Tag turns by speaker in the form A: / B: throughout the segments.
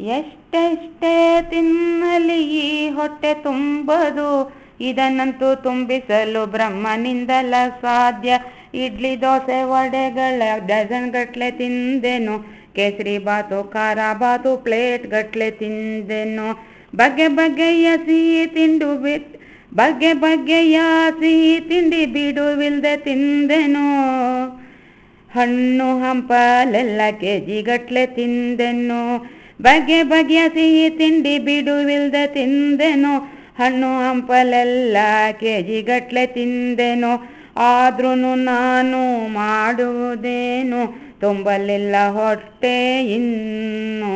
A: ಎಷ್ಟೆಷ್ಟೇ ತಿನ್ನಲಿ ಈ ಹೊಟ್ಟೆ ತುಂಬದು, ಇದನ್ನಂತೂ ತುಂಬಿಸಲು ಬ್ರಹ್ಮನಿಂದಲ ಸಾಧ್ಯ. ಇಡ್ಲಿ, ದೋಸೆ, ವಡೆಗಳ ಡಜನ್ ಗಟ್ಲೆ ತಿಂದೆನು, ಕೇಸರಿ ಬಾತು, ಖಾರ ಬಾತು ಪ್ಲೇಟ್ ಗಟ್ಲೆ ತಿಂದೆನು. ಬಗೆ ಬಗೆಯ ಸಿಹಿ ತಿಂಡು ಬಗೆ ಬಗೆಯ ಸಿಹಿ ತಿಂಡಿ ಬಿಡುವಿಲ್ದೆ ತಿಂದೆನು. ಹಣ್ಣು, ಹಂಪಲೆಲ್ಲ ಕೆ ಜಿಗಟ್ಲೆ ತಿಂದೆನು. ಬಗೆ ಬಗೆಯ ಸಿಹಿ ತಿಂಡಿ ಬಿಡುವಿಲ್ದ ತಿಂದೆನು, ಹಣ್ಣು ಹಂಪಲೆಲ್ಲ ಕೆಜಿಗಟ್ಲೆ ತಿಂದೆನು ಆದ್ರೂ ನಾನು ಮಾಡುವುದೇನು, ತುಂಬಲಿಲ್ಲ ಹೊಟ್ಟೆ ಇನ್ನು,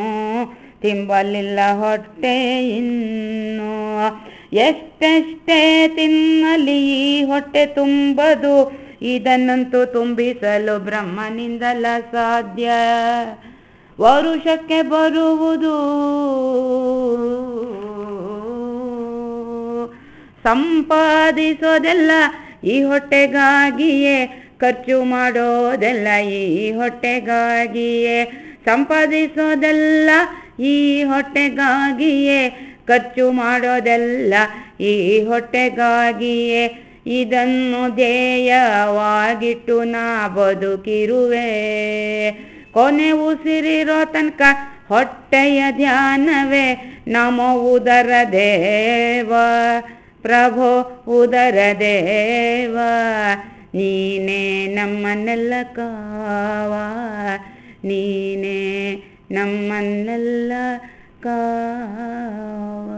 A: ತಿಂಬಲಿಲ್ಲ ಹೊಟ್ಟೆ ಇನ್ನು. ಎಷ್ಟೆಷ್ಟೇ ತಿನ್ನಲಿ ಈ ಹೊಟ್ಟೆ ತುಂಬದು, ಇದನ್ನಂತೂ ತುಂಬಿಸಲು ಬ್ರಹ್ಮನಿಂದಲ ಸಾಧ್ಯ. ವರುಷಕ್ಕೆ ಬರುವುದು. ಸಂಪಾದಿಸೋದೆಲ್ಲ ಈ ಹೊಟ್ಟೆಗಾಗಿಯೇ, ಖರ್ಚು ಮಾಡೋದೆಲ್ಲ ಈ ಹೊಟ್ಟೆಗಾಗಿಯೇ, ಸಂಪಾದಿಸೋದೆಲ್ಲ ಈ ಹೊಟ್ಟೆಗಾಗಿಯೇ, ಖರ್ಚು ಮಾಡೋದೆಲ್ಲ ಈ ಹೊಟ್ಟೆಗಾಗಿಯೇ. ಇದನ್ನು ಧ್ಯೇಯವಾಗಿಟ್ಟು ನಾ ಬದುಕಿರುವೆ. ಕೊನೆ ಉಸಿರಿರೋ ತನಕ ಹೊಟ್ಟೆಯ ಧ್ಯಾನವೇ. ನಮೋ ಉದರ ದೇವ, ಪ್ರಭೋ ಉದರ ದೇವ, ನೀನೇ ನಮ್ಮನ್ನೆಲ್ಲ ಕಾವ ನೀನೇ ನಮ್ಮನ್ನೆಲ್ಲ ಕಾವ